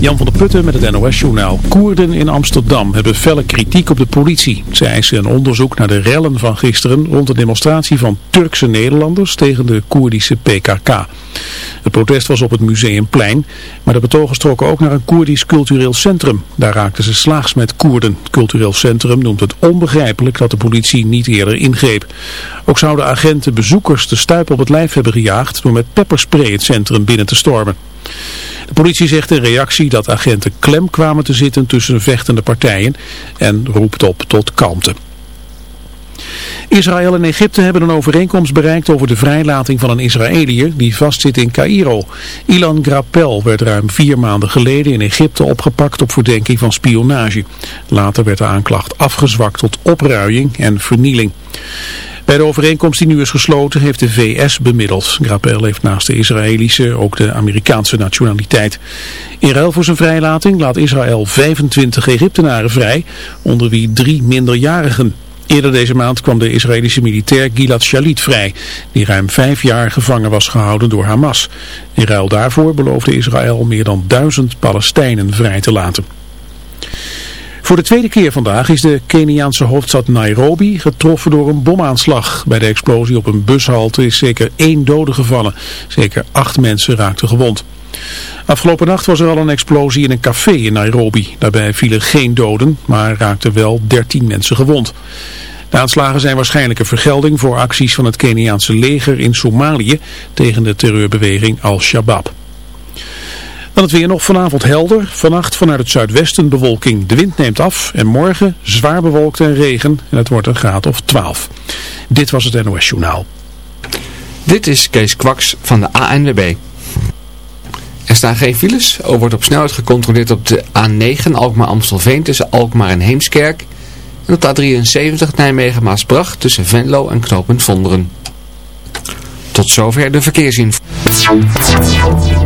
Jan van der Putten met het NOS-journaal. Koerden in Amsterdam hebben felle kritiek op de politie. Ze eisen een onderzoek naar de rellen van gisteren rond de demonstratie van Turkse Nederlanders tegen de Koerdische PKK. Het protest was op het Museumplein, maar de betogers trokken ook naar een Koerdisch cultureel centrum. Daar raakten ze slaags met Koerden. Het cultureel centrum noemt het onbegrijpelijk dat de politie niet eerder ingreep. Ook zouden agenten bezoekers de stuip op het lijf hebben gejaagd door met pepperspray het centrum binnen te stormen. De politie zegt in reactie dat agenten klem kwamen te zitten tussen vechtende partijen en roept op tot kalmte. Israël en Egypte hebben een overeenkomst bereikt over de vrijlating van een Israëliër die vastzit in Cairo. Ilan Grapel werd ruim vier maanden geleden in Egypte opgepakt op verdenking van spionage. Later werd de aanklacht afgezwakt tot opruiing en vernieling. Bij de overeenkomst die nu is gesloten heeft de VS bemiddeld. Grapel heeft naast de Israëlische ook de Amerikaanse nationaliteit. In ruil voor zijn vrijlating laat Israël 25 Egyptenaren vrij, onder wie drie minderjarigen. Eerder deze maand kwam de Israëlische militair Gilad Shalit vrij, die ruim vijf jaar gevangen was gehouden door Hamas. In ruil daarvoor beloofde Israël meer dan duizend Palestijnen vrij te laten. Voor de tweede keer vandaag is de Keniaanse hoofdstad Nairobi getroffen door een bomaanslag. Bij de explosie op een bushalte is zeker één dode gevallen. Zeker acht mensen raakten gewond. Afgelopen nacht was er al een explosie in een café in Nairobi. Daarbij vielen geen doden, maar raakten wel 13 mensen gewond. De aanslagen zijn waarschijnlijk een vergelding voor acties van het Keniaanse leger in Somalië tegen de terreurbeweging Al-Shabaab. Dan het weer nog vanavond helder. Vannacht vanuit het zuidwesten bewolking. De wind neemt af en morgen zwaar bewolkt en regen. En het wordt een graad of 12. Dit was het NOS Journaal. Dit is Kees Kwaks van de ANWB. Er staan geen files. Er wordt op snelheid gecontroleerd op de A9 Alkmaar-Amstelveen tussen Alkmaar en Heemskerk. En op de A73 Nijmegen-Maasbracht tussen Venlo en Knopend Vonderen. Tot zover de verkeersinformatie.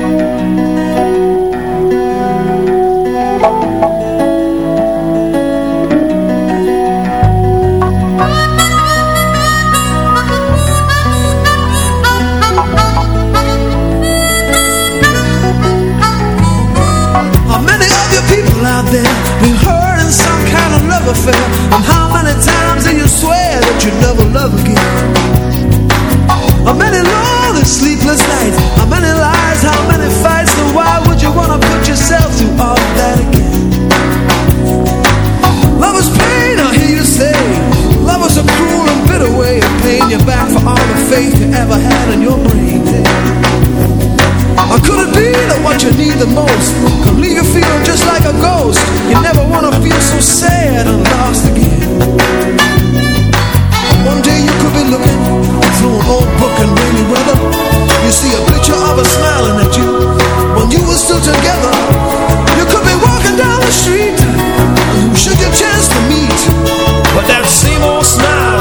Affair And how many times do you swear that you never love again. How many lonely sleepless nights? How many lies, how many fights? Then why would you wanna put yourself through all that again? Love is pain, I hear you say. Love is a cruel and bitter way Of paying you back for all the faith you ever had in your or could it be that what you need the most. Can leave you feeling just like a ghost. You never wanna feel so sad and lost again. One day you could be looking Through an old book in rainy weather. You see a picture of her smiling at you When you were still together You could be walking down the street. And who should you chance to meet. But that same old smile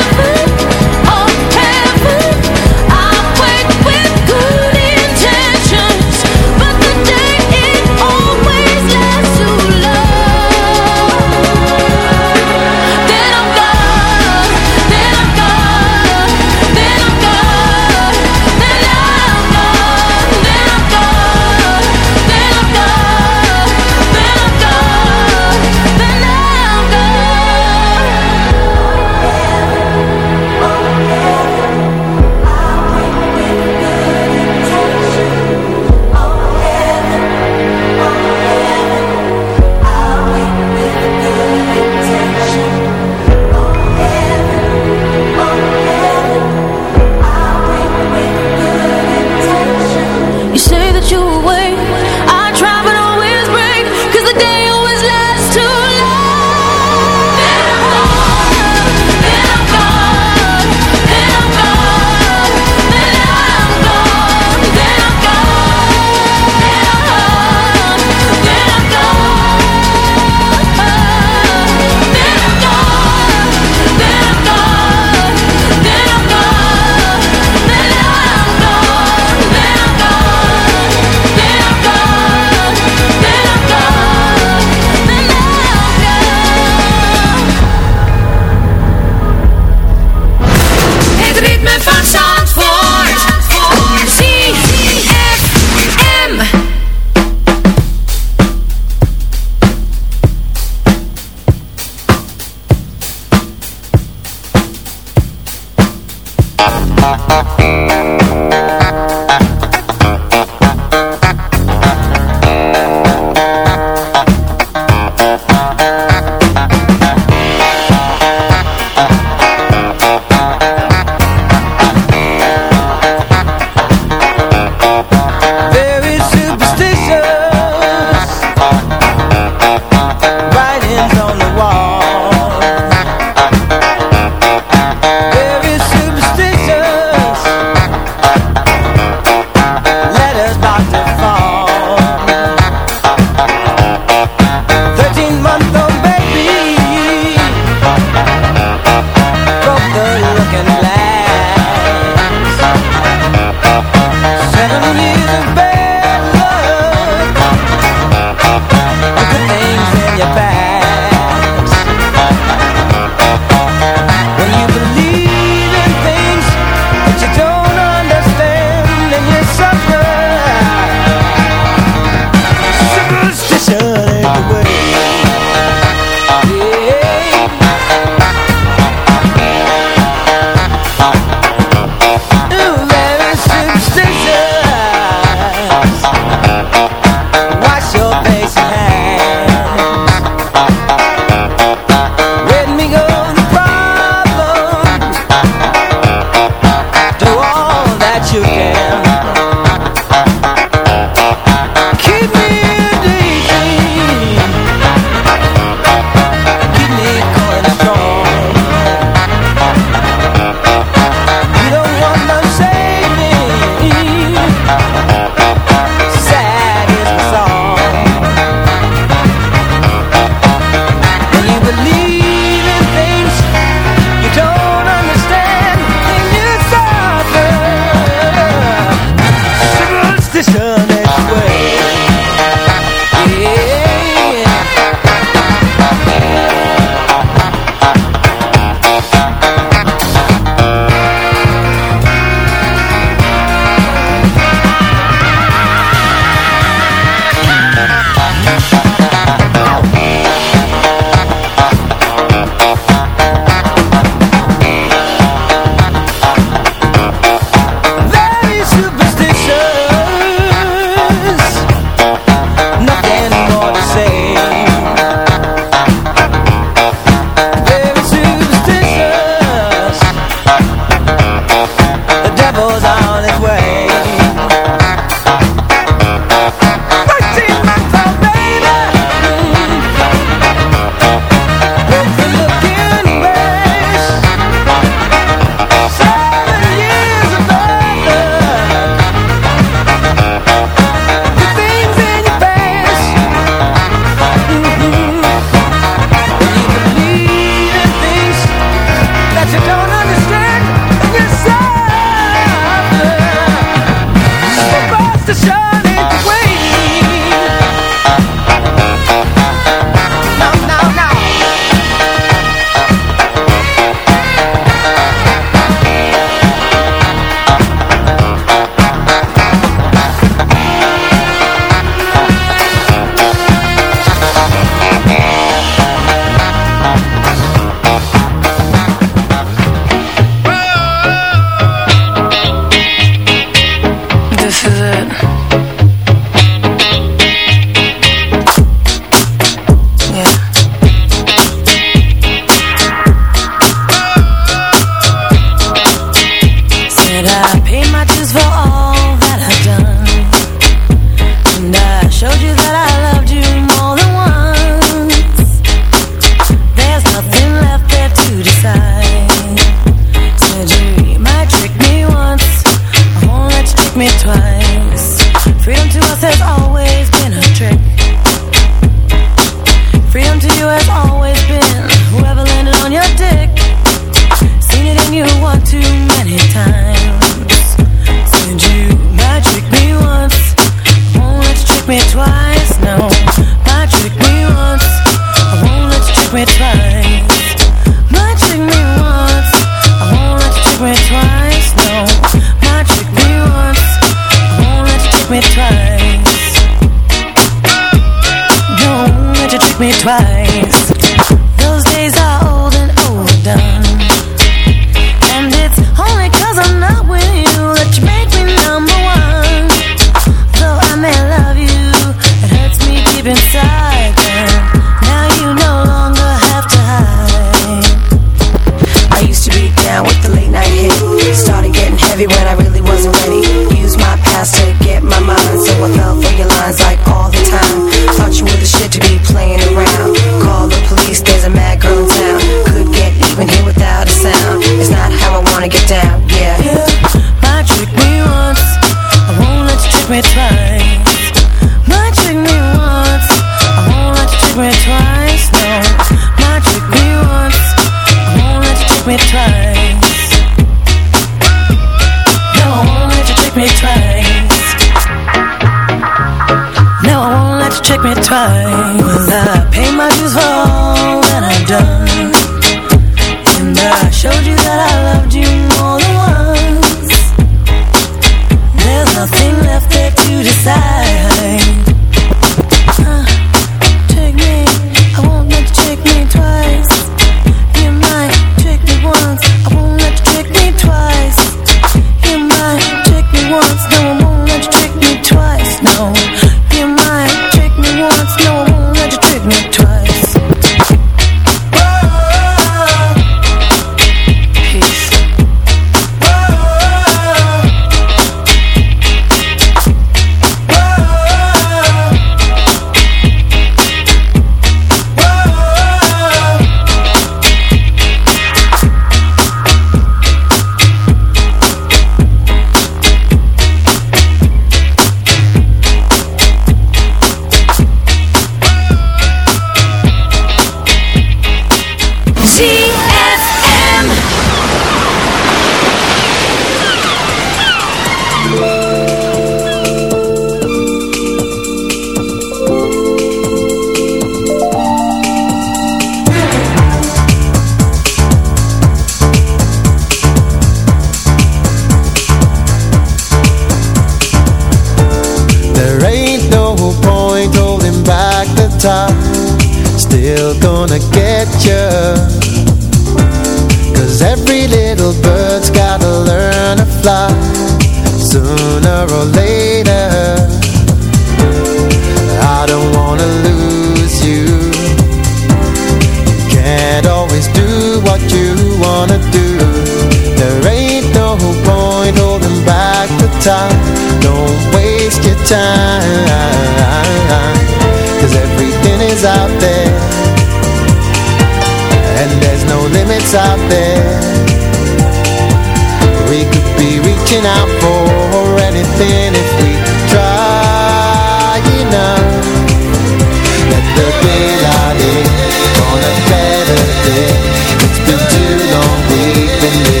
believe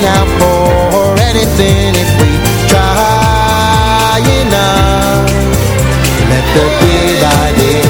looking out for anything if we try enough. Let the day by day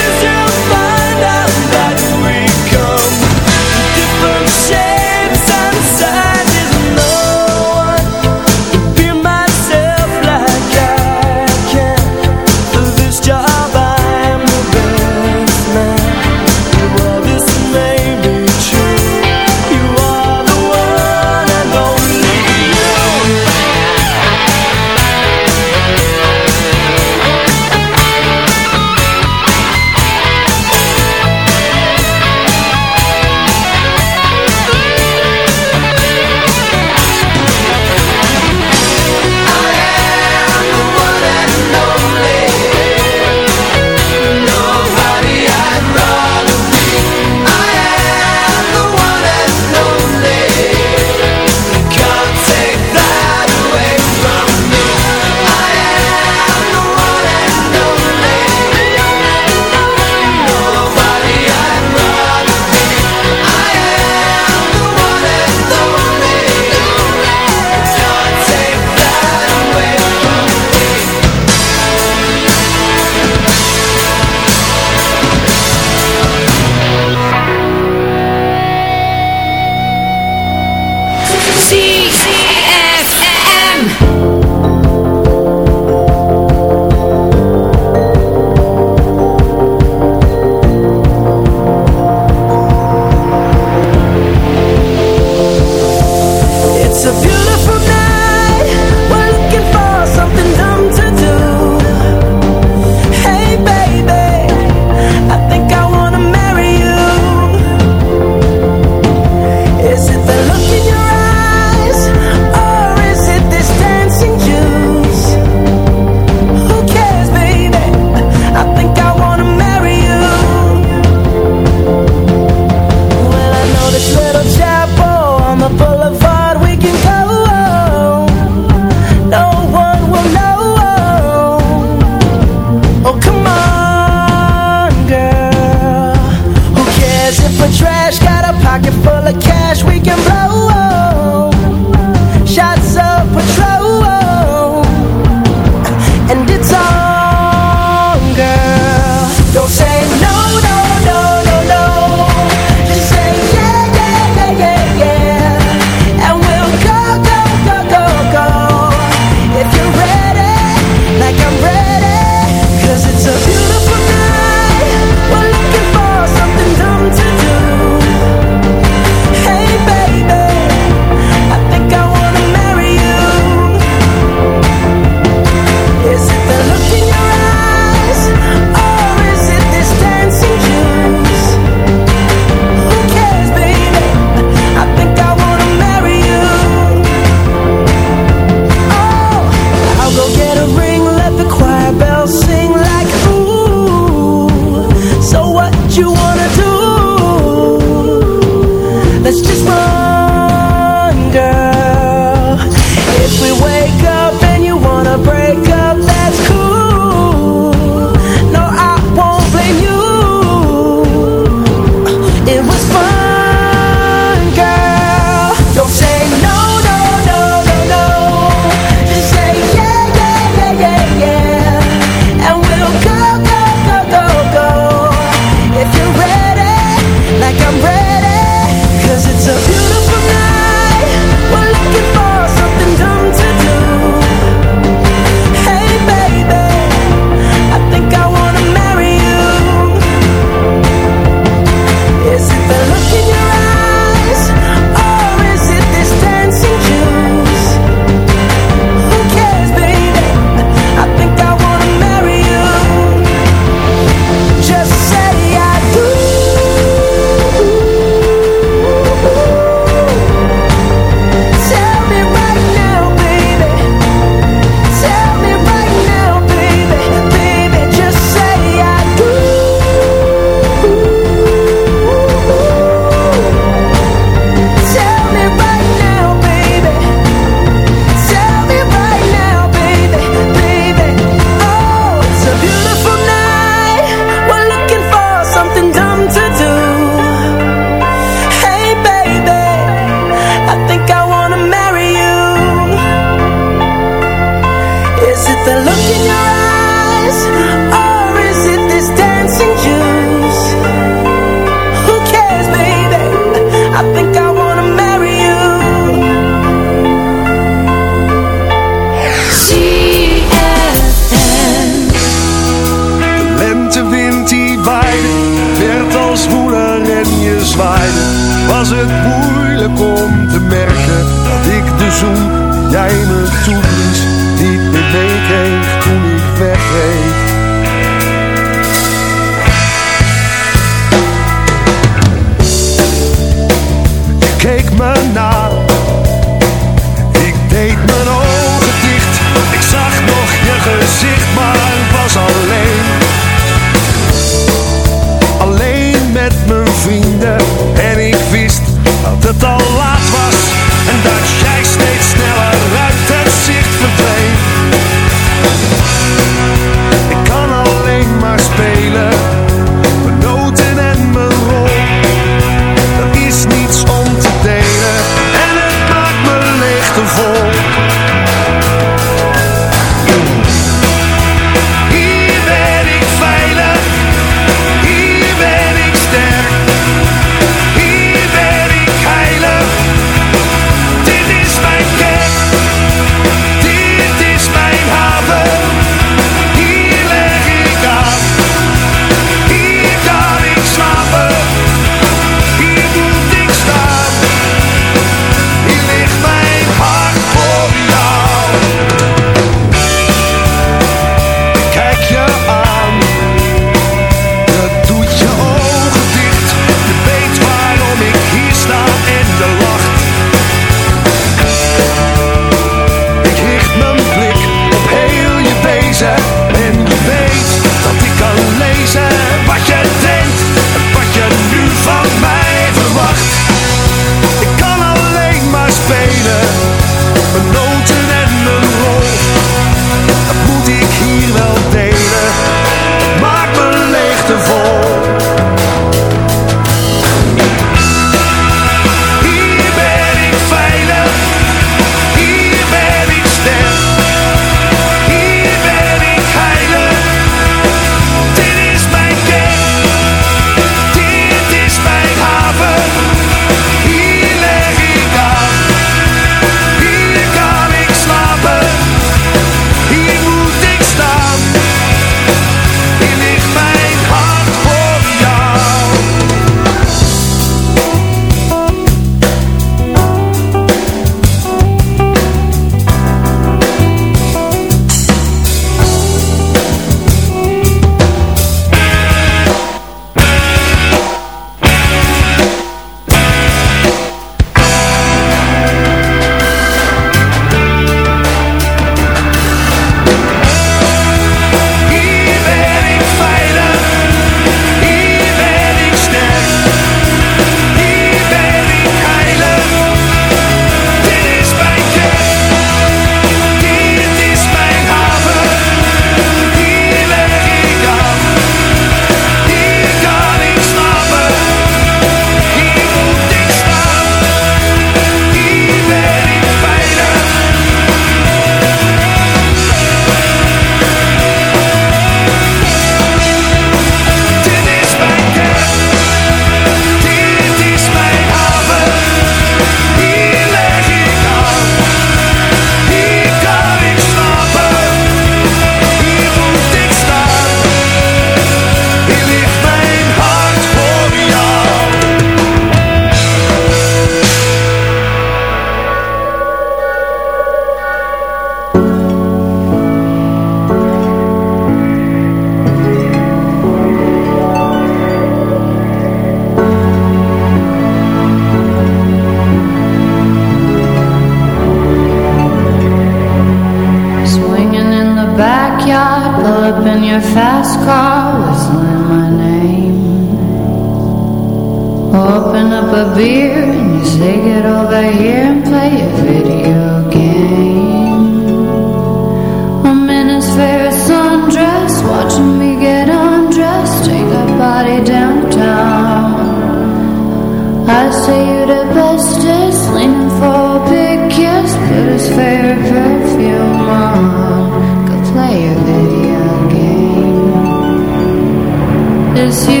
Cause you.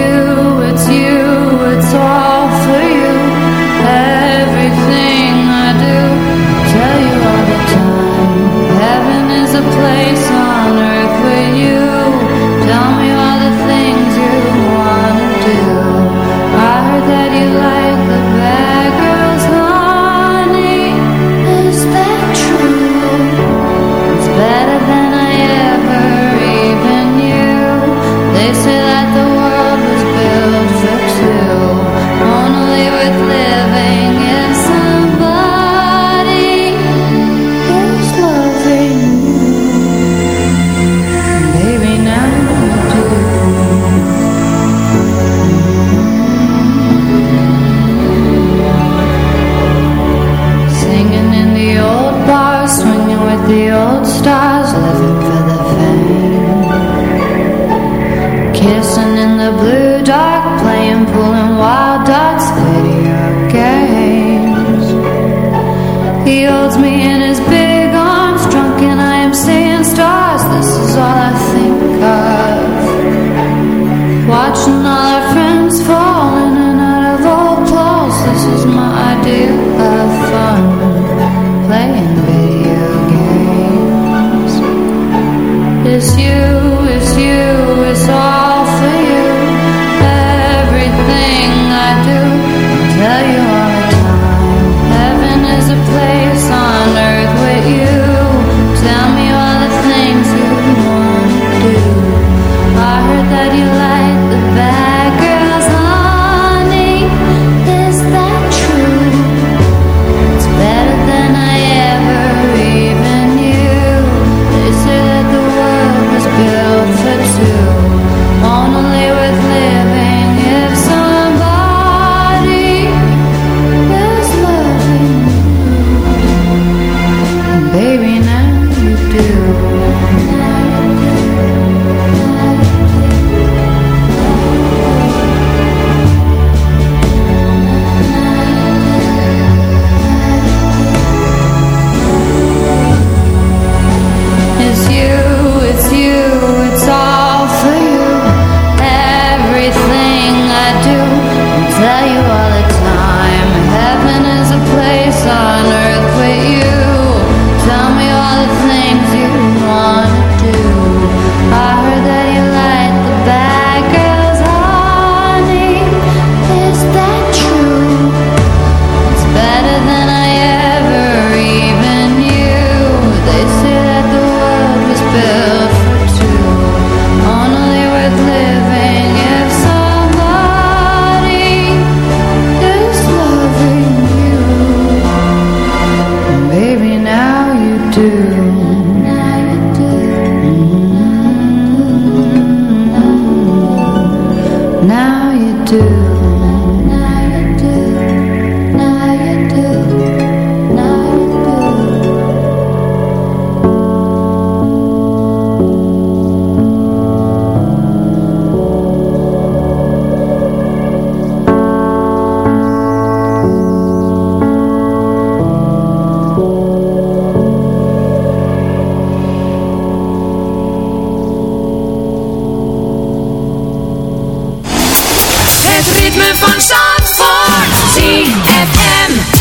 ritme van Zandvoort. ZFM.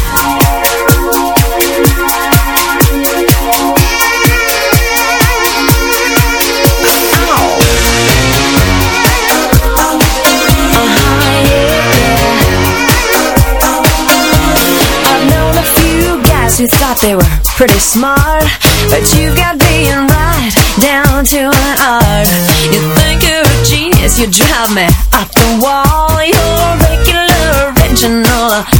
You thought they were pretty smart But you got being right down to an art You think you're a genius, you drive me up the wall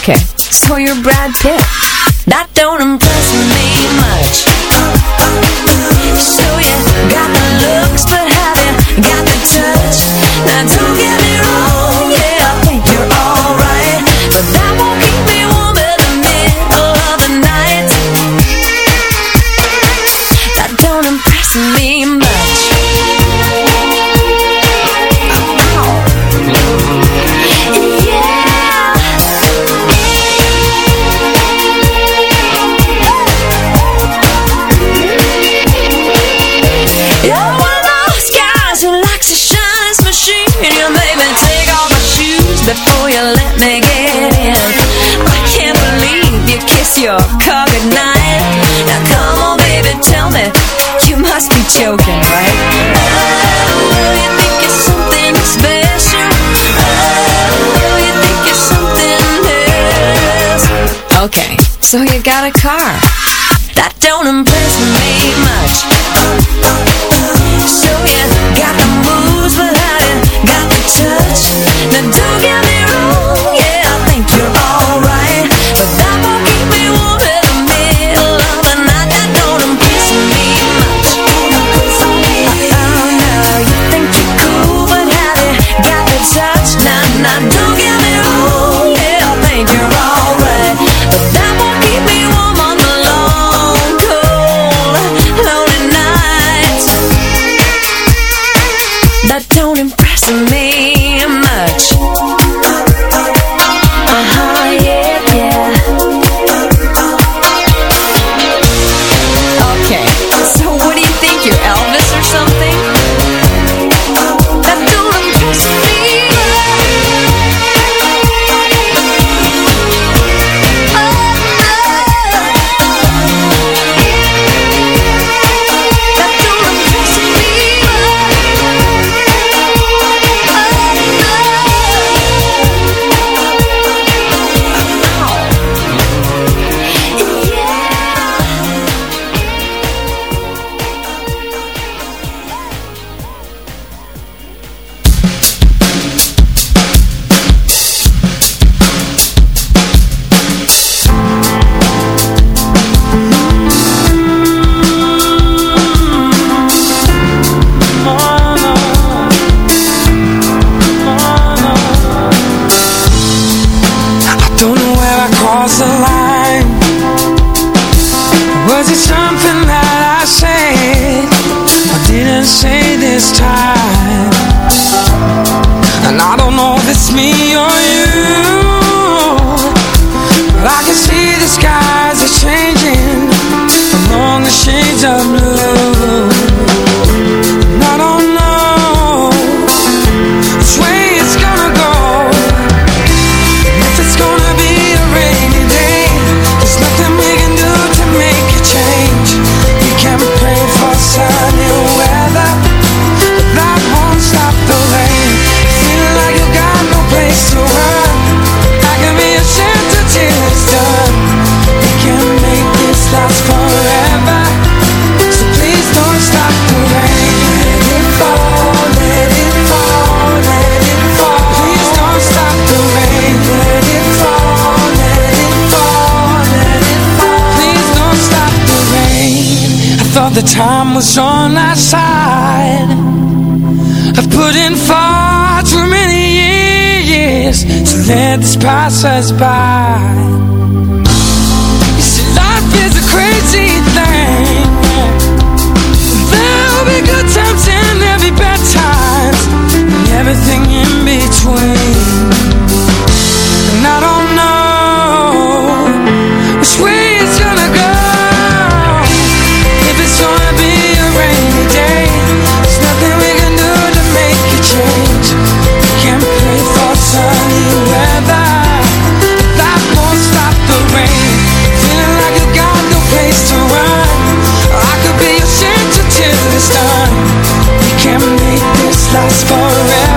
Okay, so your brand I got a car. pretend this past us by. You see life is a crazy thing. There'll be good times and there'll be bad times And everything in between. And I don't last forever.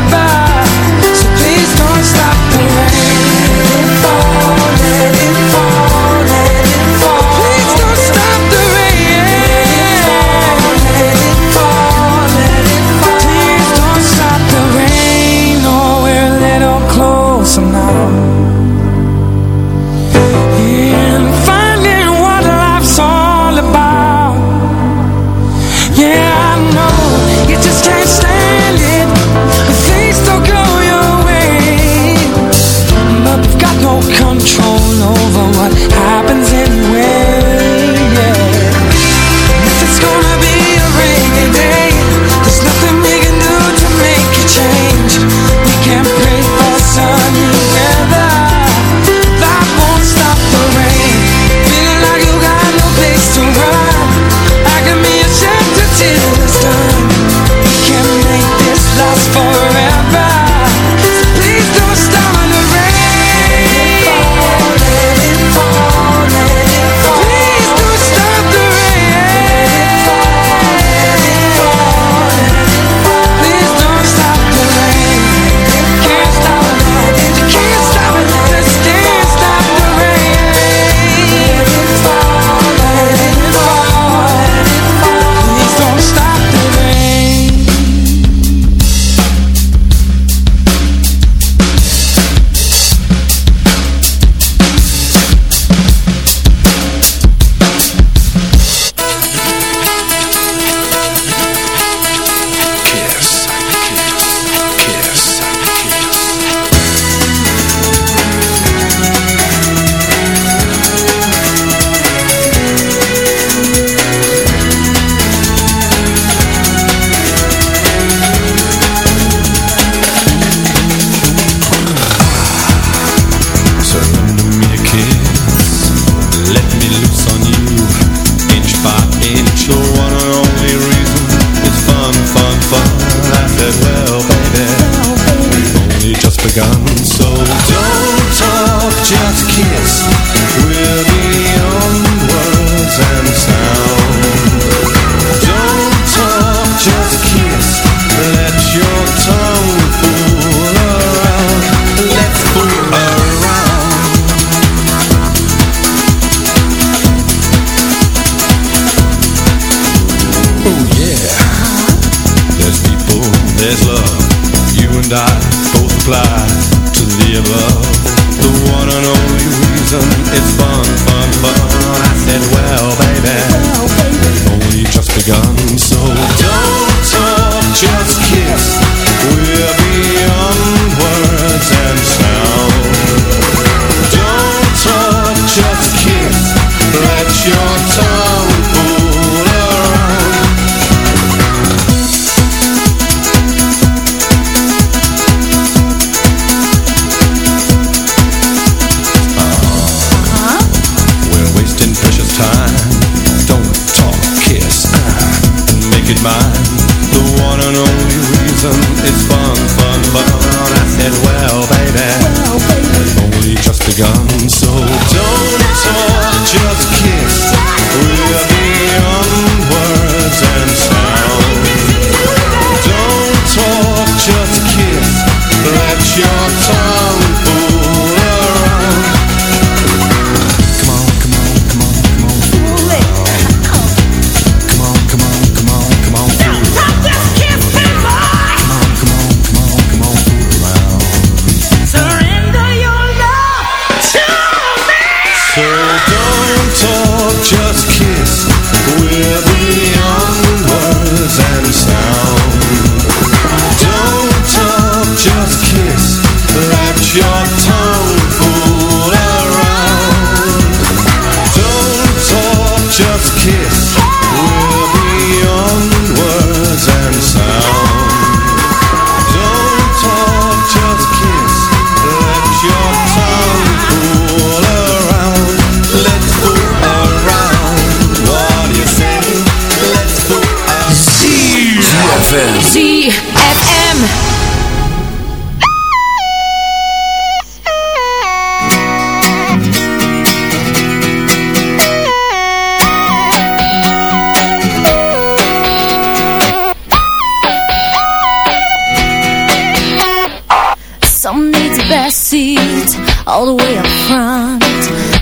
all the way up front.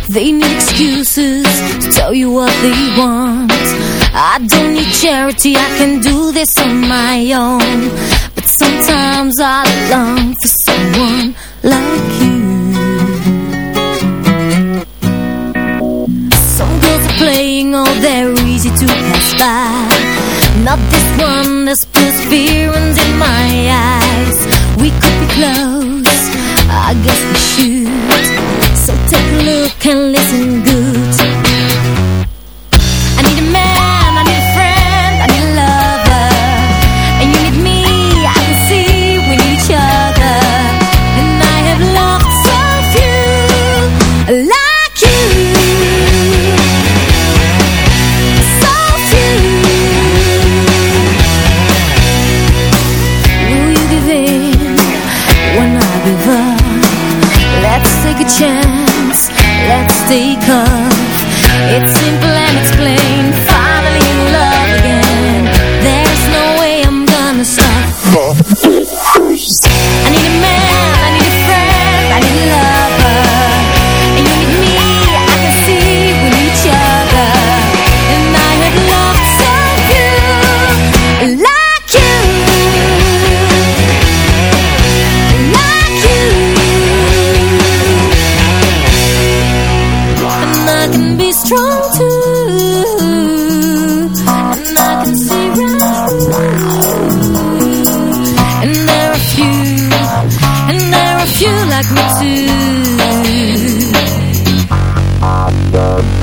They need excuses to tell you what they want. I don't need charity, I can do this on my own. But sometimes I long for someone like you. Some girls are playing, oh they're easy to pass by. Not this one that perseverance in my eyes. We could be close. can listen good.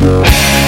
you